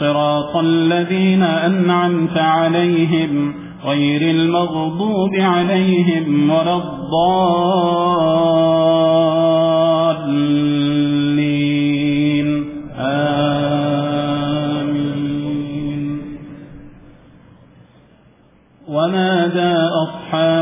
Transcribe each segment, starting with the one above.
صراط الذين أنعمت عليهم غير المغضوب عليهم ولا الضالين. آمين. ونادى أصحابه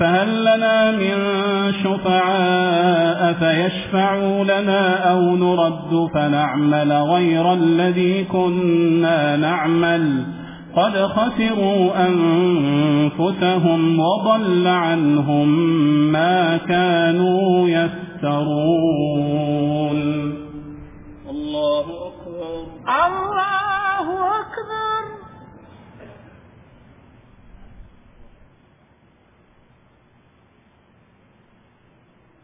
فهل لنا من شفعاء فيشفعوا لنا أو نرد فنعمل غير الذي كنا نعمل قد خسروا أنفسهم وضل عنهم ما كانوا يفترون. الله أكبر. الله أكبر.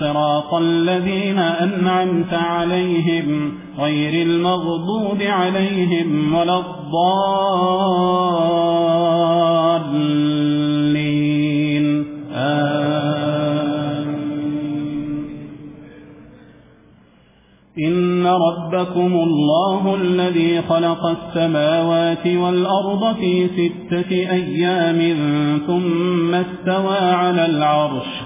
صراط الذين أنعمت عليهم غير المغضوب عليهم ولا الضالين. آمين. إن ربكم الله الذي خلق السماوات والأرض في ستة أيام ثم استوى على العرش.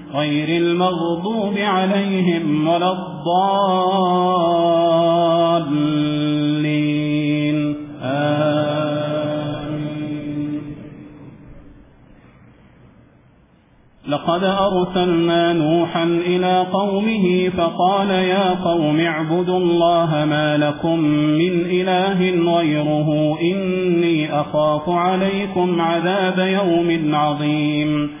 غير المغضوب عليهم ولا الضالين. آمين. لقد أرسلنا نوحا إلى قومه فقال يا قوم اعبدوا الله ما لكم من إله غيره إني أخاف عليكم عذاب يوم عظيم.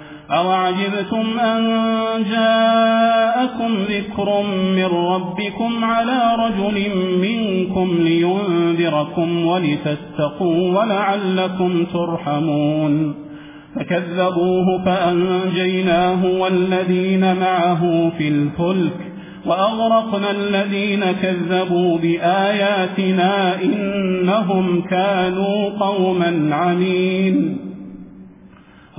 أوعجبتم أن جاءكم ذكر من ربكم على رجل منكم لينذركم ولتستقوا ولعلكم ترحمون فكذبوه فأنجيناه والذين معه في الفلك وأغرقنا الذين كذبوا بآياتنا إنهم كانوا قوما عمين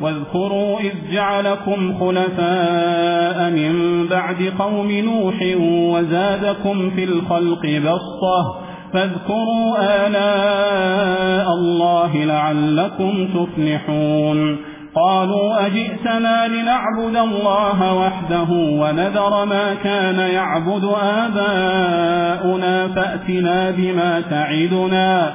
واذكروا إذ جعلكم خلفاء من بعد قوم نوح وزادكم في الخلق بصة فاذكروا آلاء الله لعلكم تفلحون قالوا أجئتنا لنعبد الله وحده ونذر ما كان يعبد آباؤنا فأتنا بما تعدنا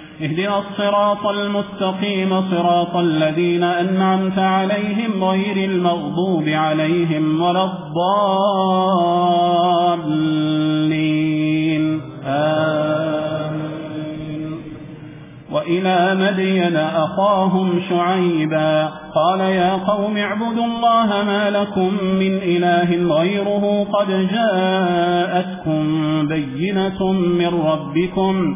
اهدنا الصراط المستقيم صراط الذين أنعمت عليهم غير المغضوب عليهم ولا الضالين. آمين. وإلى مدين أخاهم شعيبا. قال يا قوم اعبدوا الله ما لكم من إله غيره قد جاءتكم بينة من ربكم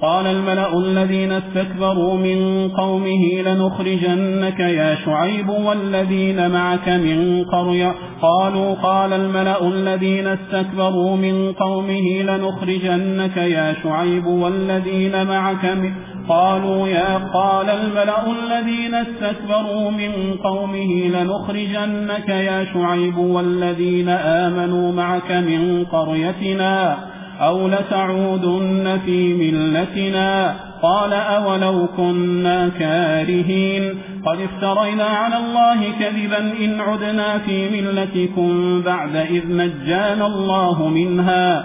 قال الملأ الذين استكبروا من قومه لنخرجنك يا شعيب والذين معك من قرية. قالوا قال الملأ الذين استكبروا من قومه لنخرجنك يا شعيب والذين معك من قالوا يا قال الملأ الذين استكبروا من قومه لنخرجنك يا شعيب والذين آمنوا معك من قريتنا. أو لتعودن في ملتنا قال أولو كنا كارهين قد افترينا على الله كذبا إن عدنا في ملتكم بعد إذ نجان الله منها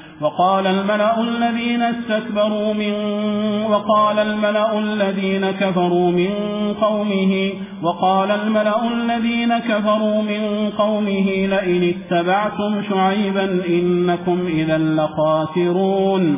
وقال الملأ الذين استكبروا من وقال الملأ الذين كفروا من قومه وقال الملأ الذين كفروا من قومه لئن اتبعتم شعيبا إنكم إذا لخاسرون.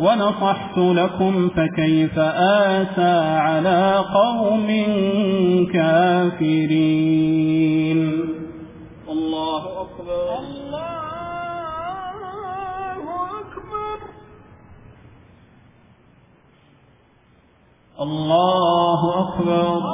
ونصحت لكم فكيف آسى على قوم كافرين. الله أكبر الله أكبر الله أكبر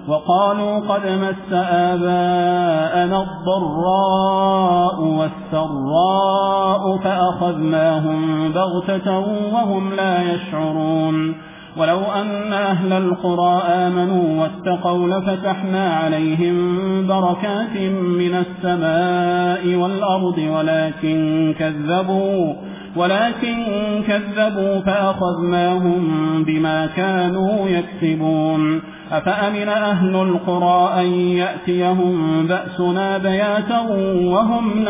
وقالوا قد مس آباءنا الضراء والسراء فأخذناهم بغتة وهم لا يشعرون. ولو أن أهل القرى آمنوا واتقوا لفتحنا عليهم بركات من السماء والأرض ولكن كذبوا ولكن كذبوا فأخذناهم بما كانوا يكسبون. أفأمن أهل القرى أن يأتيهم بأسنا بياتا وهم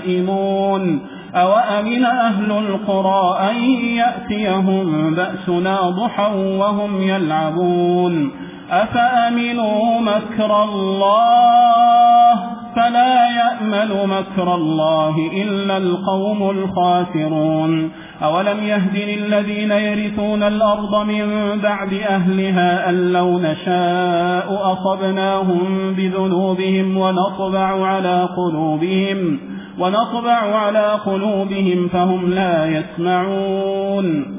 نائمون؟ أو أمن أهل القرى أن يأتيهم بأسنا ضحا وهم يلعبون؟ أفأمنوا مكر الله؟ فلا يأمل مكر الله إلا القوم الخاسرون. أولم يهدن الذين يرثون الأرض من بعد أهلها أن لو نشاء أصبناهم بذنوبهم ونطبع على قلوبهم ونطبع على قلوبهم فهم لا يسمعون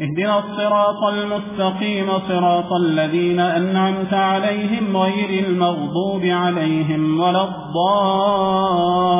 اهدنا الصراط المستقيم صراط الذين أنعمت عليهم غير المغضوب عليهم ولا الضالين.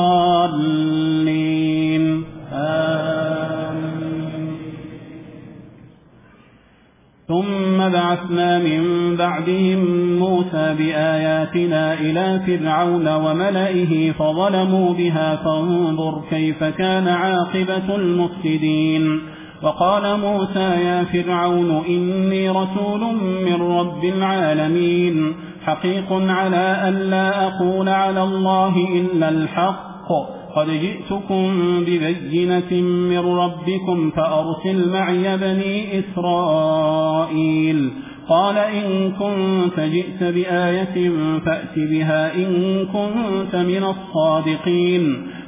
ثم بعثنا من بعدهم موسى بآياتنا إلى فرعون وملئه فظلموا بها فانظر كيف كان عاقبة المفسدين. وقال موسى يا فرعون إني رسول من رب العالمين حقيق على أن لا أقول على الله إلا الحق. قد جئتكم ببينة من ربكم فأرسل معي بني إسرائيل. قال إن كنت جئت بآية فأت بها إن كنت من الصادقين.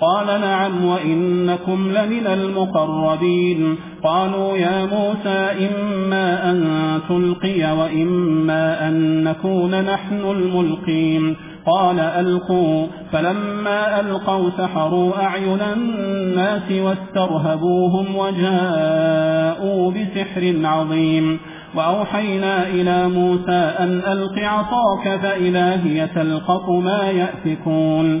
قال نعم وإنكم لمن المقربين. قالوا يا موسى إما أن تلقي وإما أن نكون نحن الملقين. قال ألقوا. فلما ألقوا سحروا أعين الناس واسترهبوهم وجاءوا بسحر عظيم. وأوحينا إلى موسى أن ألق عصاك فإلى هي تلقف ما يأفكون.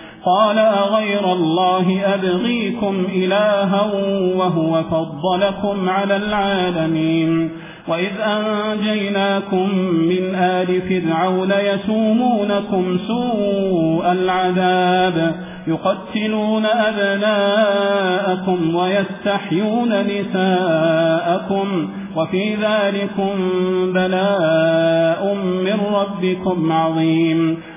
قال أغير الله أبغيكم إلها وهو فضلكم على العالمين وإذ أنجيناكم من آل فرعون يسومونكم سوء العذاب يقتلون أبناءكم ويستحيون نساءكم وفي ذلكم بلاء من ربكم عظيم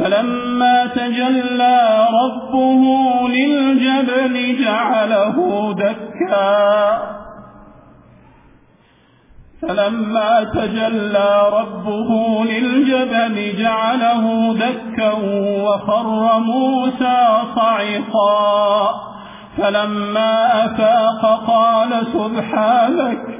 فلما تجلى ربه للجبل جعله دكا. فلما تجلى ربه للجبل جعله دكا وخر موسى صعقا. فلما أفاق قال سبحانك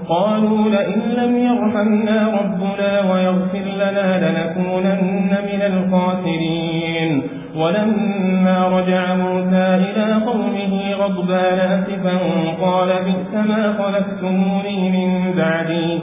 قالوا لئن لم يرحمنا ربنا ويغفر لنا لنكونن من الخاسرين. ولما رجع موسى إلى قومه غضبان أسفا قال بئس ما خلفتموني من بعدي.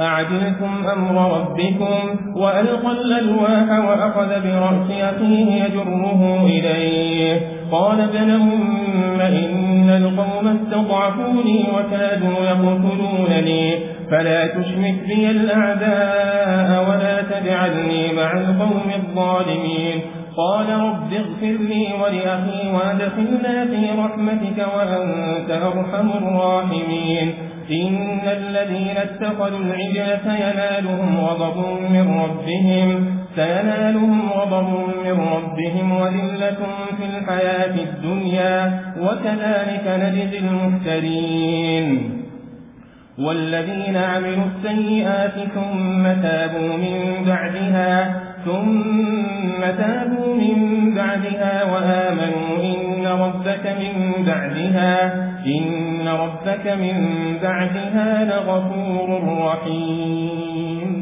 أعدلكم أمر ربكم وألقى الألواح وأخذ برأس أخيه يجره إليه. قال بلهم إن القوم استضعفوني وكادوا يقتلونني فلا تشمت بي الأعداء ولا تجعلني مع القوم الظالمين. قال رب اغفر لي ولأخي وأدخلنا في رحمتك وأنت أرحم الراحمين. إن الذين اتخذوا العجل سينالهم غضب من ربهم. سينالهم غضب من ربهم وذلة في الحياة الدنيا وكذلك نجزي المفترين. والذين عملوا السيئات ثم تابوا من بعدها ثم تابوا من بعدها وآمنوا إن ربك من بعدها إن ربك من بعدها لغفور رحيم.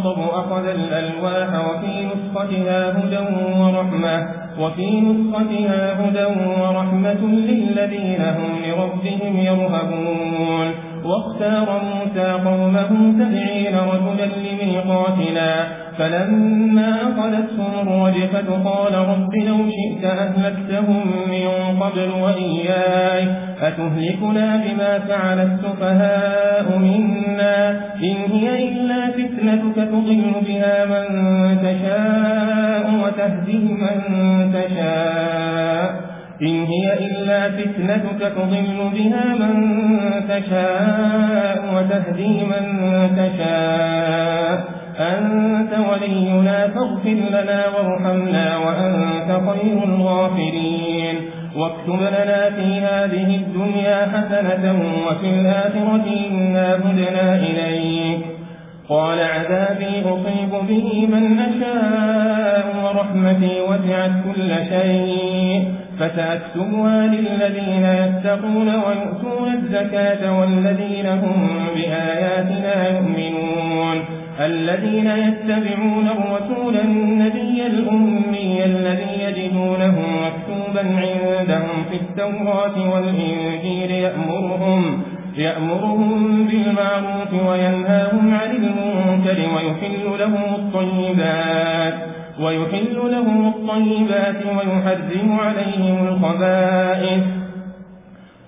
الغضب أخذ الألواح وفي نسختها هدى ورحمة وفي نسختها هدى ورحمة للذين هم لربهم يرهبون واختار موسى قومه سبعين رجلا لميقاتنا فلما خلت الراجفة قال رب لو شئت أهلكتهم من قبل وإياي أتهلكنا بما فعل السفهاء منا؟ إن هي إلا فتنتك تضل بها من تشاء وتهدي من تشاء. إن هي إلا فتنتك تضل بها من تشاء وتهدي من تشاء. أنت ولينا فاغفر لنا وارحمنا وأنت خير الغافرين. واكتب لنا في هذه الدنيا حسنة وفي الآخرة إنا هدنا إليك. قال عذابي أصيب به من أشاء ورحمتي وسعت كل شيء. فسأكتبها للذين يتقون ويؤتون الزكاة والذين هم بآياتنا يؤمنون. الذين يتبعون الرسول النبي الأمي الذي يجدونه مكتوبا عندهم في التوراة والإنجيل يأمرهم يأمرهم بالمعروف وينهاهم عن المنكر ويحل لهم الطيبات ويحل لهم الطيبات ويحرم عليهم الخبائث.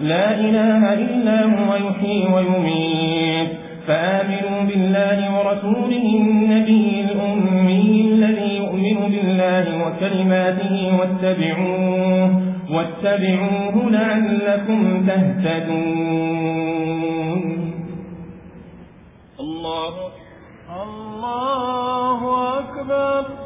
لا إله إلا هو يحيي ويميت. فآمنوا بالله ورسوله النبي الأمي الذي يؤمن بالله وكلماته واتبعوه, واتبعوه لعلكم تهتدون. الله الله أكبر.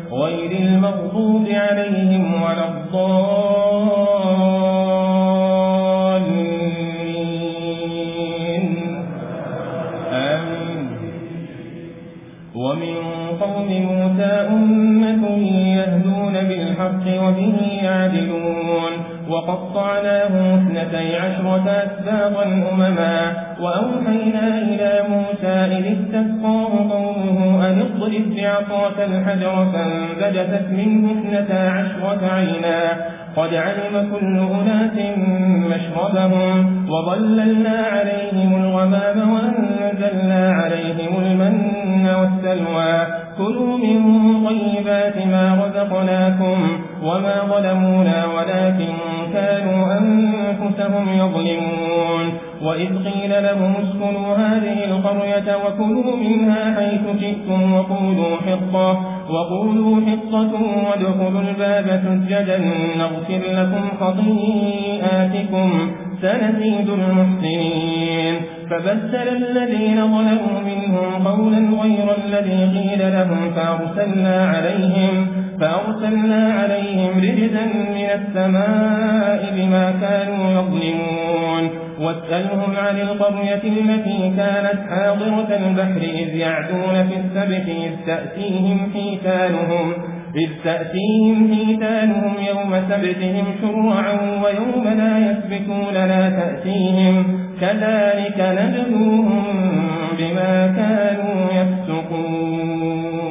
غير المغضوب عليهم ولا الضالين. آمين. ومن قوم موسى أمة يهدون بالحق وبه يعدلون. وقطعناهم اثنتي عشرة أسباغا أمما وأوحينا إلى موسى إذ استسقاه قومه أن اضرب بعطاك الحجر فانبجست منه اثنتا عشرة عينا. قد علم كل أناس مشربهم وظللنا عليهم الغمام وأنزلنا عليهم المن والسلوى. كلوا من طيبات ما رزقناكم وما ظلمونا ولكن كانوا أنفسهم يظلمون. وإذ قيل لهم اسكنوا هذه القرية وكلوا منها حيث شئتم وقولوا حطة وقولوا حطة وادخلوا الباب سجدا نغفر لكم خطيئاتكم سنزيد المحسنين فبسل الذين ظلموا منهم قولا غير الذي قيل لهم فأرسلنا عليهم فأرسلنا عليهم رجزا من السماء بما كانوا يظلمون. واسألهم عن القرية التي كانت حاضرة البحر إذ يعدون في السبح إذ تأتيهم حيتانهم إذ تأتيهم حيتانهم يوم سبتهم شرعا ويوم لا يسبتون لا تأتيهم. كذلك نجدوهم بما كانوا يفسقون.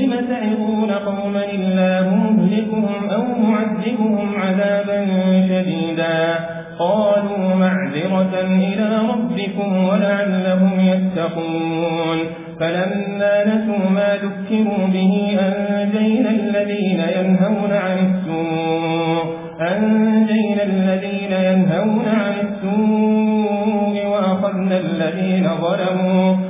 لم تعظون قوما إلا هم مهلكهم أو معذبهم عذابا شديدا. قالوا معذرة إلى ربكم ولعلهم يتقون. فلما نسوا ما ذكروا به أنجينا الذين ينهون عن السوء أنجينا الذين ينهون عن السوء وأخذنا الذين ظلموا.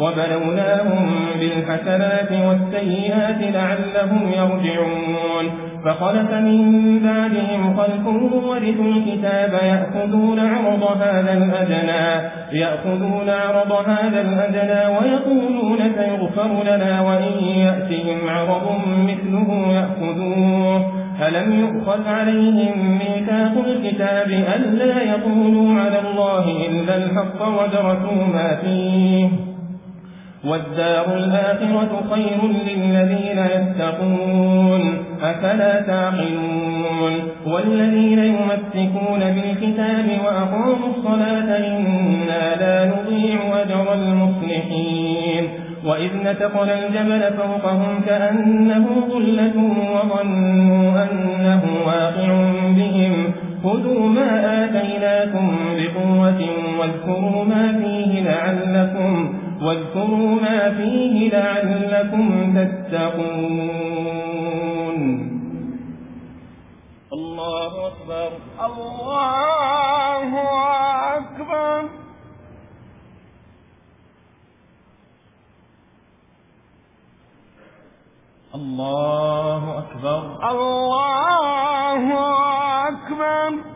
وبلوناهم بالحسنات والسيئات لعلهم يرجعون. فخلف من بعدهم خلف ورثوا الكتاب يأخذون عرض هذا الأدنى يأخذون عرض هذا الأدنى ويقولون سيغفر لنا وإن يأتهم عرض مثله يأخذوه. ألم يؤخذ عليهم ميثاق الكتاب ألا يقولوا على الله إلا الحق ودرسوا ما فيه؟ والدار الآخرة خير للذين يتقون أفلا تعقلون؟ والذين يمسكون بالكتاب وأقاموا الصلاة إنا لا نضيع أجر المصلحين. وإذ نتقل الجبل فوقهم كأنه ظلة وظنوا أنه واقع بهم. خذوا ما آتيناكم بقوة واذكروا ما فيه لعلكم واذكروا ما فيه لعلكم تتقون. الله أكبر. الله أكبر. الله أكبر. الله أكبر.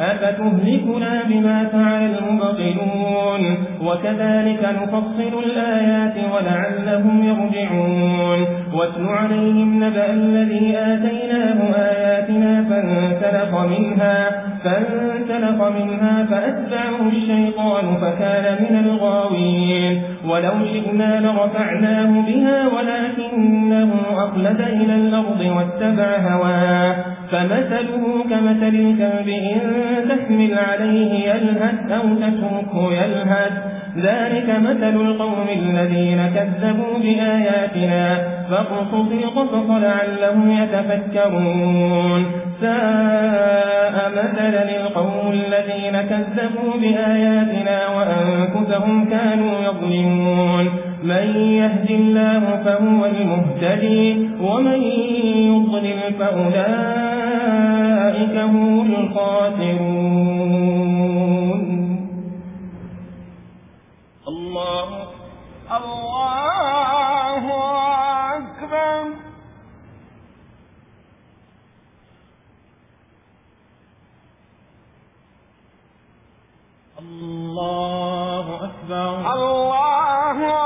أفتهلكنا بما فعل المبطلون وكذلك نفصل الآيات ولعلهم يرجعون واتل عليهم نبأ الذي آتيناه آياتنا فانتلق منها, فانتلق منها فأتبعه الشيطان فكان من الغاوين ولو شئنا لرفعناه بها ولكنه أخلد إلى الأرض واتبع هواه فمثله كمثل الكلب إن تحمل عليه يلهث أو تتركه يلهث. ذلك مثل القوم الذين كذبوا بآياتنا فاقصص القصص لعلهم يتفكرون. ساء مثلا القوم الذين كذبوا بآياتنا وأنفسهم كانوا يظلمون. من يهد الله فهو المهتدي ومن يضلل فأولئك أولئك هم الخاسرون. الله الله أكبر. الله أكبر. الله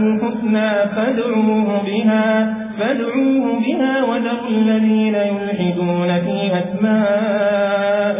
الحسنى فادعوه بها فادعوه بها وذروا الذين يلحدون في أسمائه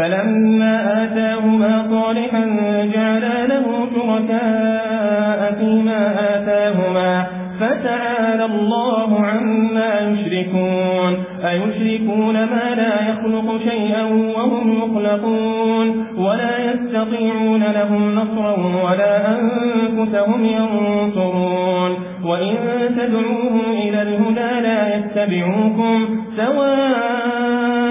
فلما آتاهما طالحا جعلا له شركاء فيما آتاهما فتعالى الله عما يشركون. أيشركون ما لا يخلق شيئا وهم يخلقون. ولا يستطيعون لهم نصرا ولا أنفسهم ينصرون. وإن تدعوهم إلى الهدى لا يتبعوكم. سواء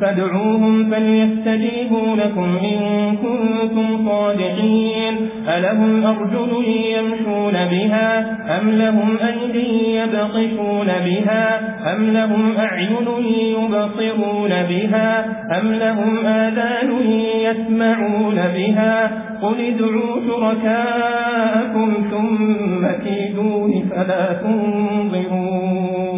فادعوهم فليستجيبوا لكم إن كنتم صادقين. ألهم أرجل يمشون بها أم لهم أيدي يبقشون بها أم لهم أعين يبصرون بها أم لهم آذان يسمعون بها. قل ادعوا شركاءكم ثم كيدون فلا تنظرون.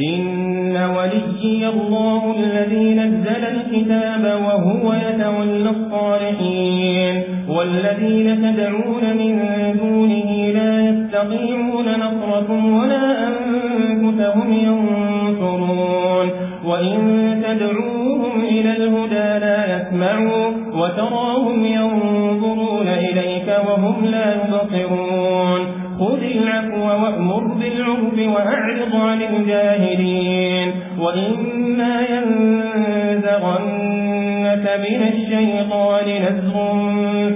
إن ولي الله الذي نزل الكتاب وهو يتولى الصالحين والذين تدعون من دونه لا يستقيمون نصركم ولا أنفسهم ينصرون وإن تدعوهم إلى الهدى لا يسمعوا وتراهم ينظرون إليك وهم لا يبصرون خذ العفو وأمر بالعرب وأعرض عن الجاهلين. وإما ينزغنك من الشيطان نزغ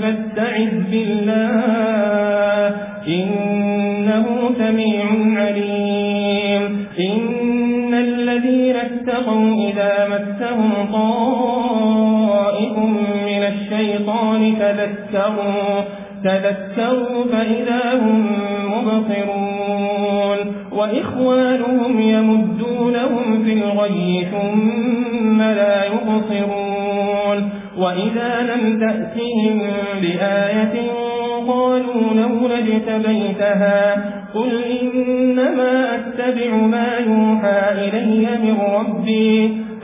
فاستعذ بالله. إنه سميع عليم. إن الذين اتقوا إذا مسهم طائف من الشيطان تذكروا تذكروا فإذا هم مبصرون وإخوانهم يمدونهم في الغي ثم لا يبصرون وإذا لم تأتهم بآية قالوا لولا اجتبيتها قل إنما أتبع ما يوحى إلي من ربي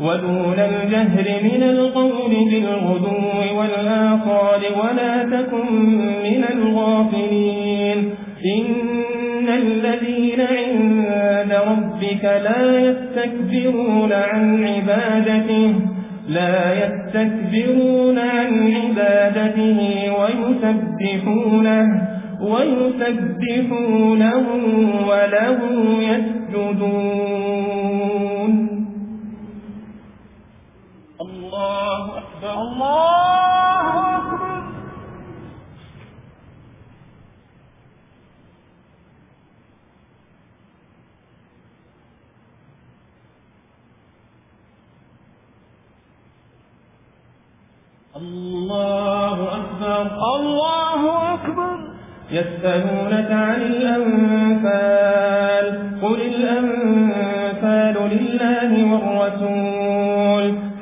ودون الجهر من القول بالغدو والآخار ولا تكن من الغافلين. إن الذين عند ربك لا يستكبرون عن عبادته لا يستكبرون عن عبادته ويسبحونه ويسبحونه وله يسجدون. الله أكبر الله أكبر الله أكبر يسألونك عن الأنفال قل الأنفال لله والرسول.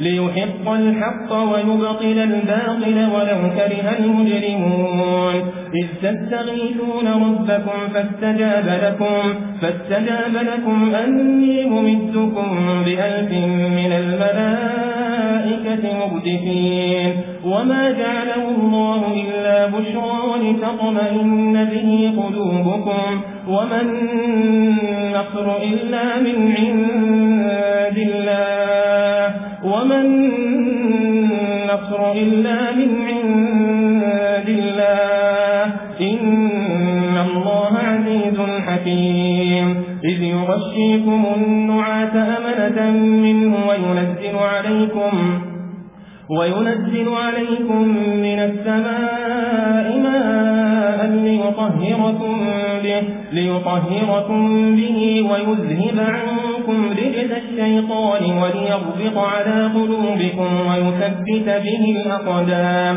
ليحق الحق ويبطل الباطل ولو كره المجرمون. إذ تستغيثون ربكم فاستجاب لكم, فاستجاب لكم أني ممدكم بألف من الملائكة مردفين وما جعله الله إلا بشرى لتطمئن به قلوبكم. وما النصر إلا من عند الله. وما النصر إلا من عند الله إن الله عزيز حكيم إذ يغشيكم النعاة أمنة منه وينزل عليكم وينزل عليكم من السماء ماء ليطهركم به, ليطهركم به ويذهب عنكم رجز الشيطان وليربط على قلوبكم ويثبت به الأقدام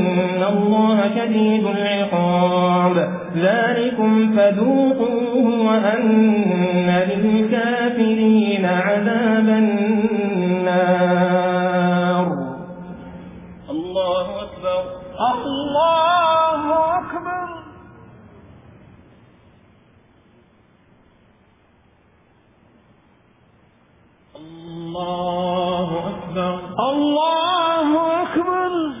إن الله شديد العقاب ذلكم فذوقوه وأن للكافرين عذاب النار. الله أكبر الله أكبر الله أكبر الله أكبر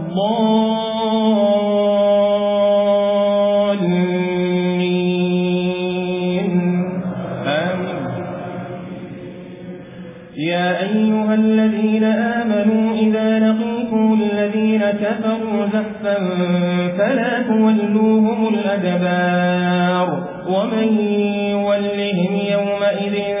الضالين. آمين. يا أيها الذين آمنوا إذا الذين كفروا زفا فلا تولوهم الأدبار ومن يولهم يومئذ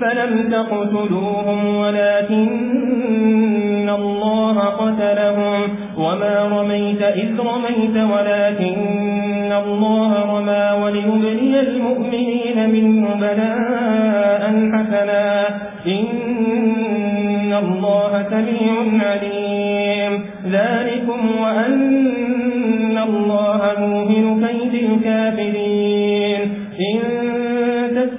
فلم تقتلوهم ولكن الله قتلهم وما رميت إذ رميت ولكن الله رمى وليبني المؤمنين منه بلاء حسنا إن الله سميع عليم ذلكم وأن الله موهن كيد الكافرين إن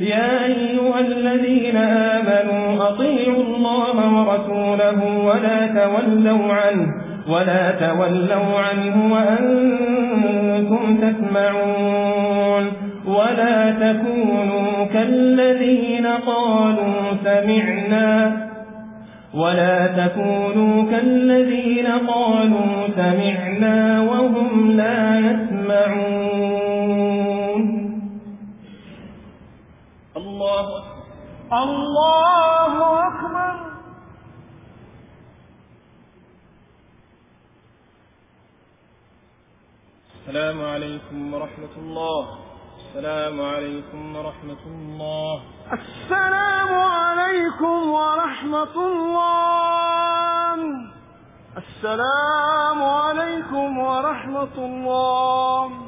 يا أيها الذين آمنوا أطيعوا الله ورسوله ولا تولوا عنه ولا تولوا عنه وأنتم تسمعون. ولا تكونوا كالذين قالوا سمعنا. ولا تكونوا كالذين قالوا سمعنا وهم لا يسمعون. الله اللہ اکبر السلام عليكم ورحمة الله السلام عليكم ورحمة الله السلام عليكم ورحمة الله السلام عليكم ورحمة الله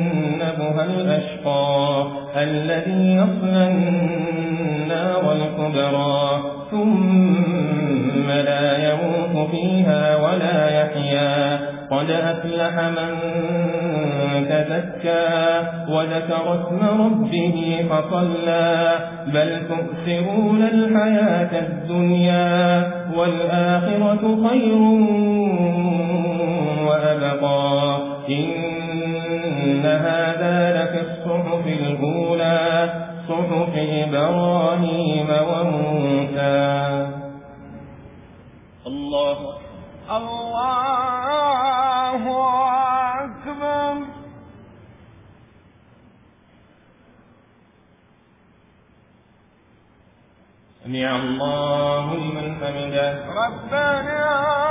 أيها الأشقى الذي يصلى النار الكبرى ثم لا يموت فيها ولا يحيا. قد أفلح من تذكى وذكر اسم ربه فصلى. بل تؤثرون الحياة الدنيا والآخرة خير وأبقى. إن إن هذا لك الصحف الأولى صحف إبراهيم وموسى. الله الله أكبر. سمع الله لمن حمده. ربنا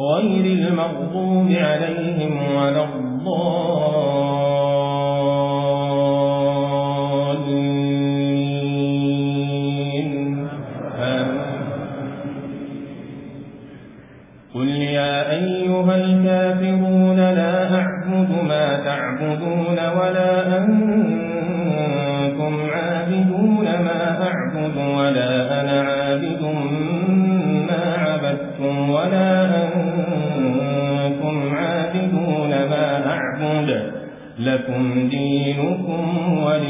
غير المغضوب عليهم ولا الضالين. قل يا أيها الكافرون لا أعبد ما تعبدون ولا أنتم عابدون ما أعبد ولا لكم دينكم ولي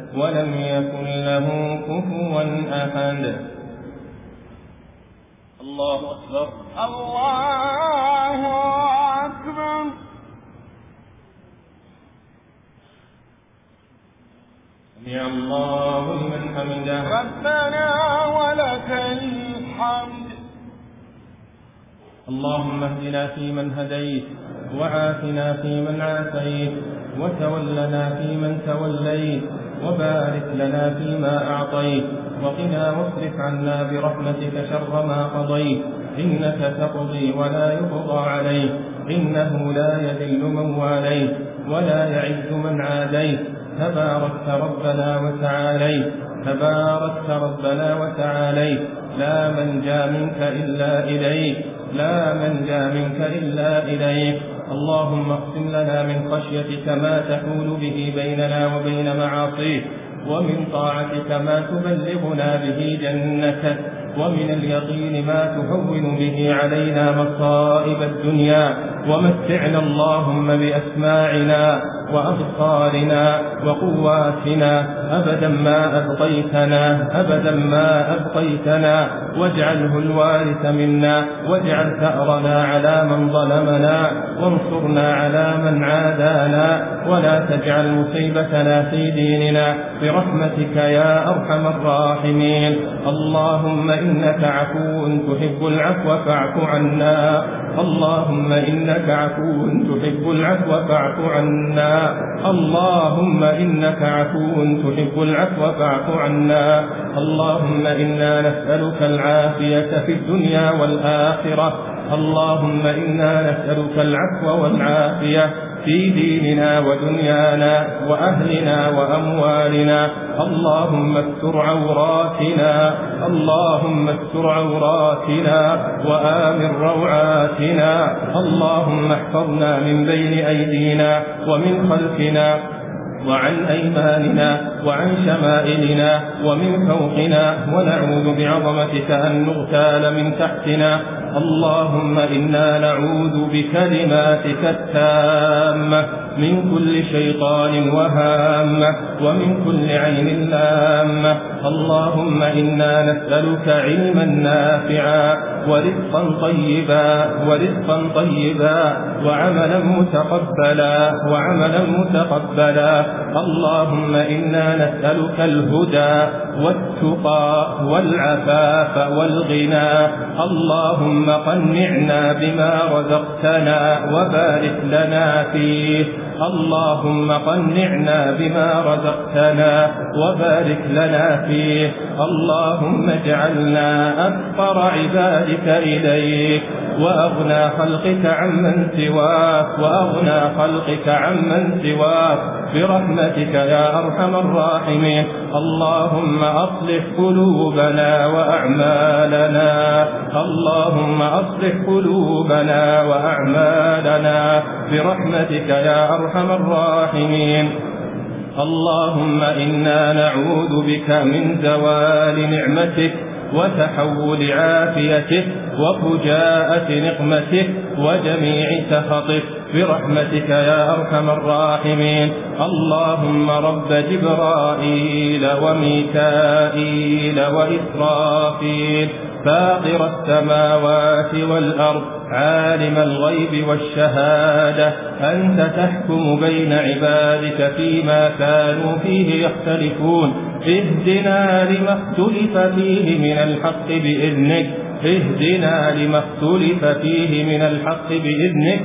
ولم يكن له كفوا أحد. الله أكبر. الله أكبر. يا الله من حمده. ربنا ولك الحمد. اللهم اهدنا فيمن هديت وعافنا فيمن عافيت وتولنا فيمن توليت. وبارك لنا فيما أعطيت وقنا واصرف عنا برحمتك شر ما قضيت. إنك تقضي ولا يقضى عليه إنه لا يذل من واليه ولا يعز من عاديه تباركت ربنا وتعاليت. تباركت ربنا وتعاليت. لا من جاء منك إلا إليك. لا من جاء منك إلا إليك. اللهم اقسم لنا من خشيتك ما تحول به بيننا وبين معاصيه ومن طاعتك ما تبلغنا به جنتك ومن اليقين ما تهون به علينا مصائب الدنيا. ومتعنا اللهم بأسماعنا وأبصارنا وقواتنا أبدا ما أبقيتنا أبدا ما أبقيتنا. واجعله الوارث منا واجعل ثأرنا على من ظلمنا وانصرنا على من عادانا. ولا تجعل مصيبتنا في ديننا برحمتك يا أرحم الراحمين. اللهم إنك عفو تحب العفو فاعف عنا. اللهم إنك عفو تحب العفو فاعف عنا. اللهم إنك عفو تحب العفو فاعف عنا. اللهم إنا نسألك العافية في الدنيا والآخرة. اللهم إنا نسألك العفو والعافية. في ديننا ودنيانا وأهلنا وأموالنا. اللهم استر عوراتنا اللهم استر عوراتنا وآمن روعاتنا. اللهم احفظنا من بين أيدينا ومن خلفنا وعن أيماننا وعن شمائلنا ومن فوقنا. ونعوذ بعظمتك أن نغتال من تحتنا. اللهم إنا نعوذ بكلماتك التامة من كل شيطان وهامة ومن كل عين لامة اللهم إنا نسألك علما نافعا ورزقا طيبا ورزقا طيبا وعملا متقبلا وعملا متقبلا. اللهم إنا نسألك الهدى والتقى والعفاف والغنى. اللهم قنعنا بما رزقتنا وبارك لنا فيه. اللهم قنعنا بما رزقتنا وبارك لنا فيه. اللهم اجعلنا أكبر عبادك إليك وأغنى خلقك عمن سواك وأغنى خلقك عمن سواك برحمتك يا أرحم الراحمين. اللهم أصلح قلوبنا وأعمالنا. اللهم أصلح قلوبنا وأعمالنا برحمتك يا أرحم أرحم الراحمين. اللهم إنا نعوذ بك من زوال نعمتك وتحول عافيتك وفجاءة نقمتك وجميع سخطك برحمتك يا أرحم الراحمين. اللهم رب جبرائيل وميكائيل وإسرافيل. فاطر السماوات والأرض عالم الغيب والشهادة. أنت تحكم بين عبادك فيما كانوا فيه يختلفون. اهدنا لما اختلف فيه من الحق بإذنك. اهدنا لما اختلف فيه من الحق بإذنك.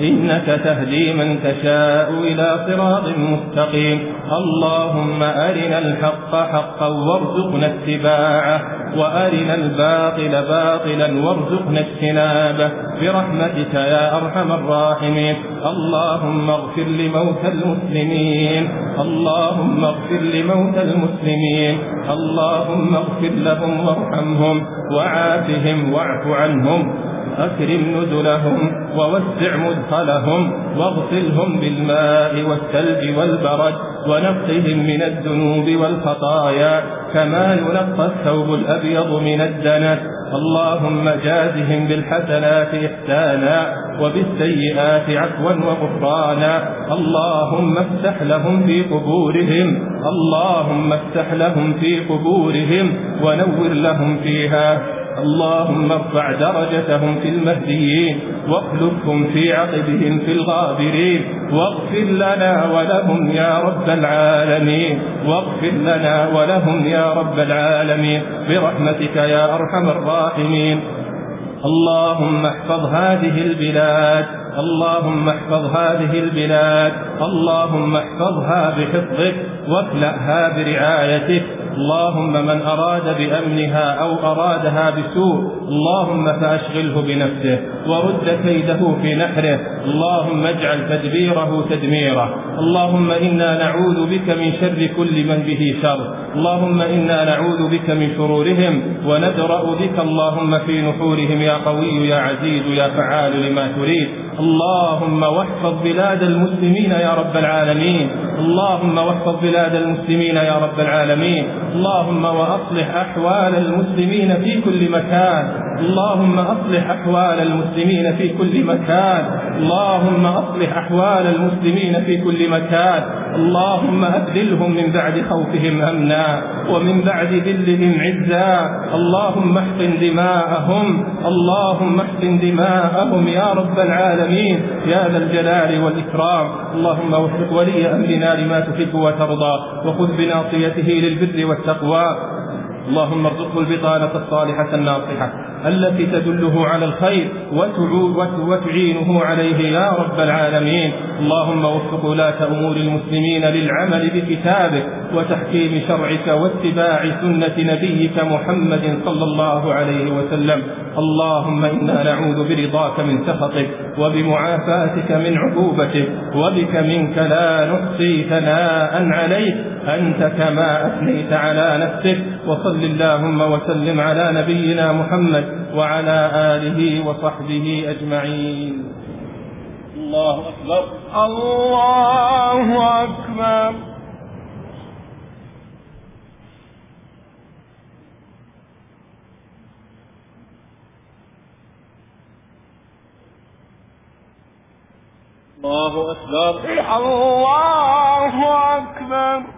إنك تهدي من تشاء إلى صراط مستقيم. اللهم أرنا الحق حقا وارزقنا اتباعه. وأرنا الباطل باطلا وارزقنا اجتنابه برحمتك يا أرحم الراحمين اللهم اغفر لموتى المسلمين. اللهم اغفر لموتى المسلمين. اللهم اغفر لهم وارحمهم وعافهم واعف عنهم. أكرم نزلهم ووسع مدخلهم واغسلهم بالماء والثلج والبرد ونقهم من الذنوب والخطايا. كما ينقى الثوب الأبيض من الدنس اللهم جازهم بالحسنات إحسانا وبالسيئات عفوا وغفرانا. اللهم افتح لهم في قبورهم. اللهم افتح لهم في قبورهم ونور لهم فيها. اللهم ارفع درجتهم في المهديين واخلفهم في عقبهم في الغابرين واغفر لنا ولهم يا رب العالمين واغفر لنا ولهم يا رب العالمين برحمتك يا أرحم الراحمين اللهم احفظ هذه البلاد اللهم احفظ هذه البلاد اللهم احفظها بحفظك واكلأها برعايتك اللهم من أراد بأمنها أو أرادها بسوء اللهم فأشغله بنفسه ورد كيده في نحره اللهم اجعل تدبيره تدميره اللهم إنا نعوذ بك من شر كل من به شر اللهم إنا نعوذ بك من شرورهم وندرأ بك اللهم في نحورهم يا قوي يا عزيز يا فعال لما تريد اللهم واحفظ بلاد المسلمين يا رب العالمين اللهم واحفظ بلاد المسلمين يا رب العالمين. اللهم وأصلح أحوال المسلمين في كل مكان. اللهم أصلح أحوال المسلمين في كل مكان. اللهم أصلح أحوال المسلمين في كل مكان. اللهم أبدلهم من بعد خوفهم أمنا ومن بعد ذلهم عزا. اللهم احقن دماءهم. اللهم احقن دماءهم يا رب العالمين. يا ذا الجلال والإكرام. اللهم وفق ولي أمرنا لما تحب وترضى وخذ بناصيته للبر والتقوى. اللهم ارزقه البطانة الصالحة الناصحة. التي تدله على الخير وتعينه عليه يا رب العالمين. اللهم وفق ولاة أمور المسلمين للعمل بكتابك وتحكيم شرعك واتباع سنة نبيك محمد صلى الله عليه وسلم. اللهم إنا نعوذ برضاك من سخطك وبمعافاتك من عقوبتك وبك منك لا نحصي ثناء عليك. أنت كما أثنيت على نفسك. وصل اللهم وسلم على نبينا محمد وعلى آله وصحبه أجمعين. الله أكبر. الله أكبر. الله أكبر. الله أكبر.